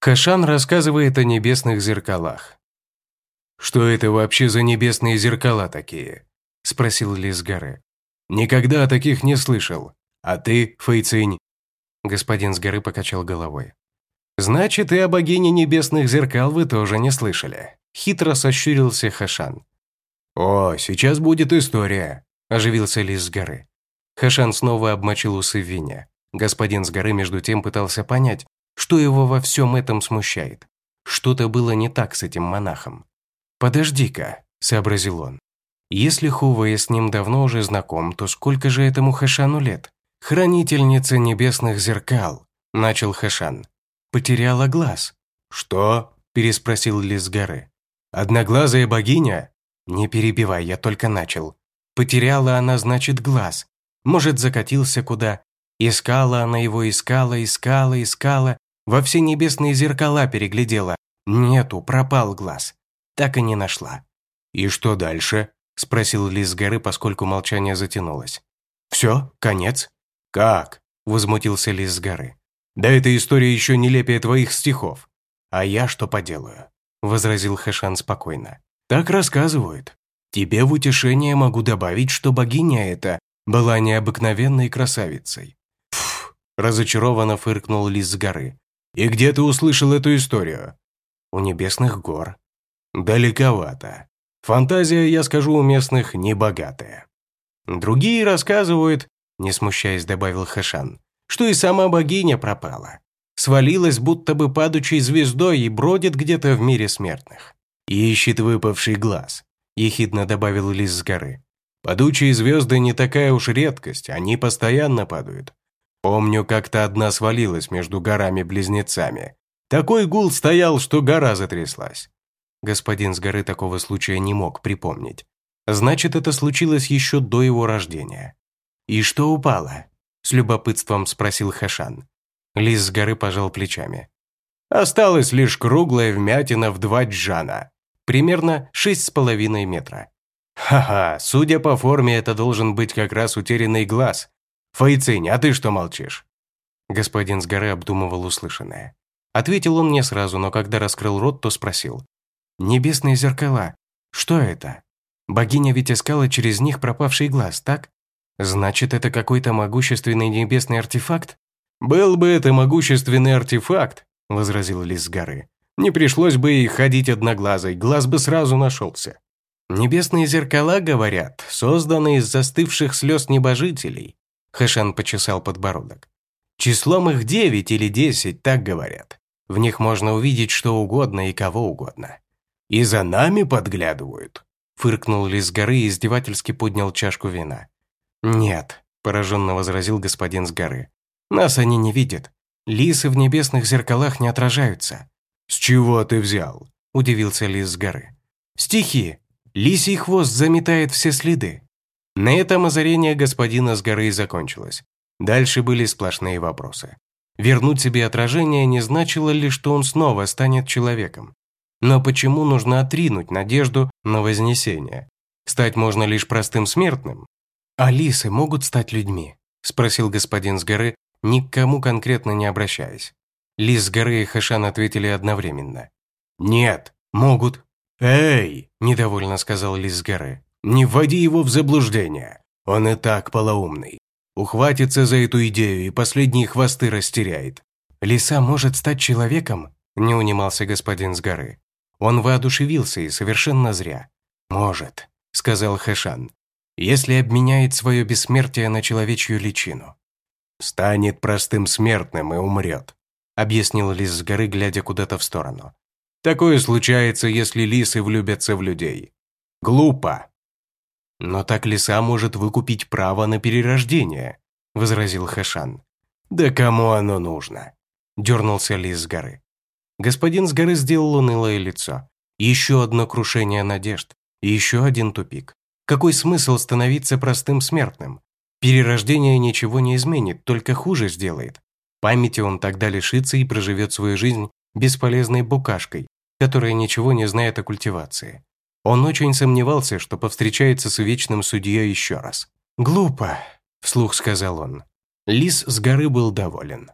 Хашан рассказывает о небесных зеркалах. «Что это вообще за небесные зеркала такие?» – спросил Лис горы. «Никогда о таких не слышал. А ты, Фейцинь?» Господин с горы покачал головой. «Значит, и о богине небесных зеркал вы тоже не слышали», – хитро сощурился Хашан. «О, сейчас будет история», – оживился Лис с горы. Хашан снова обмочил усы в вине. Господин с горы между тем пытался понять, что его во всем этом смущает. Что-то было не так с этим монахом. «Подожди-ка», – сообразил он. «Если Хувая с ним давно уже знаком, то сколько же этому Хашану лет?» «Хранительница небесных зеркал», – начал Хашан. «Потеряла глаз». «Что?» – переспросил Лис горы. «Одноглазая богиня?» «Не перебивай, я только начал. Потеряла она, значит, глаз. Может, закатился куда. Искала она его, искала, искала, искала. Во все небесные зеркала переглядела. Нету, пропал глаз. Так и не нашла. «И что дальше?» – спросил Лис горы, поскольку молчание затянулось. «Все, конец». «Как?» – возмутился Лис с горы. «Да эта история еще нелепее твоих стихов». «А я что поделаю?» – возразил Хэшан спокойно. Так рассказывают. Тебе в утешение могу добавить, что богиня эта была необыкновенной красавицей. Фу, разочарованно фыркнул лис с горы. И где ты услышал эту историю? У небесных гор. Далековато. Фантазия, я скажу, у местных небогатая. Другие рассказывают, не смущаясь, добавил Хашан, что и сама богиня пропала. Свалилась будто бы падучей звездой и бродит где-то в мире смертных. «Ищет выпавший глаз», – ехидно добавил Лис с горы. «Падучие звезды не такая уж редкость, они постоянно падают. Помню, как-то одна свалилась между горами-близнецами. Такой гул стоял, что гора затряслась». Господин с горы такого случая не мог припомнить. Значит, это случилось еще до его рождения. «И что упало?» – с любопытством спросил Хашан. Лис с горы пожал плечами. «Осталась лишь круглая вмятина в два джана примерно 6,5 метра. Ха-ха, судя по форме, это должен быть как раз утерянный глаз. Фейцинь, а ты что молчишь? Господин с горы обдумывал услышанное. Ответил он не сразу, но когда раскрыл рот, то спросил. «Небесные зеркала. Что это? Богиня ведь искала через них пропавший глаз, так? Значит, это какой-то могущественный небесный артефакт?» «Был бы это могущественный артефакт», – возразил Лис с горы. Не пришлось бы и ходить одноглазой, глаз бы сразу нашелся. Небесные зеркала, говорят, созданы из застывших слез небожителей. Хэшан почесал подбородок. Числом их девять или десять, так говорят. В них можно увидеть что угодно и кого угодно. И за нами подглядывают. Фыркнул Лис горы и издевательски поднял чашку вина. «Нет», – пораженно возразил господин с горы. «Нас они не видят. Лисы в небесных зеркалах не отражаются. «С чего ты взял?» – удивился лис с горы. «Стихи. Лисий хвост заметает все следы». На этом озарение господина с горы закончилось. Дальше были сплошные вопросы. Вернуть себе отражение не значило ли, что он снова станет человеком. Но почему нужно отринуть надежду на вознесение? Стать можно лишь простым смертным. «А лисы могут стать людьми?» – спросил господин с горы, ни к кому конкретно не обращаясь. Лис с горы и Хэшан ответили одновременно. «Нет, могут». «Эй!» – недовольно сказал Лис с горы. «Не вводи его в заблуждение. Он и так полоумный. Ухватится за эту идею и последние хвосты растеряет». «Лиса может стать человеком?» – не унимался господин с горы. Он воодушевился и совершенно зря. «Может», – сказал Хэшан, – «если обменяет свое бессмертие на человечью личину». «Станет простым смертным и умрет», объяснил лис с горы, глядя куда-то в сторону. «Такое случается, если лисы влюбятся в людей. Глупо!» «Но так лиса может выкупить право на перерождение», – возразил Хэшан. «Да кому оно нужно?» – дернулся лис с горы. Господин с горы сделал унылое лицо. Еще одно крушение надежд. Еще один тупик. Какой смысл становиться простым смертным? Перерождение ничего не изменит, только хуже сделает. Памяти он тогда лишится и проживет свою жизнь бесполезной букашкой, которая ничего не знает о культивации. Он очень сомневался, что повстречается с вечным судьей еще раз. «Глупо», – вслух сказал он. Лис с горы был доволен.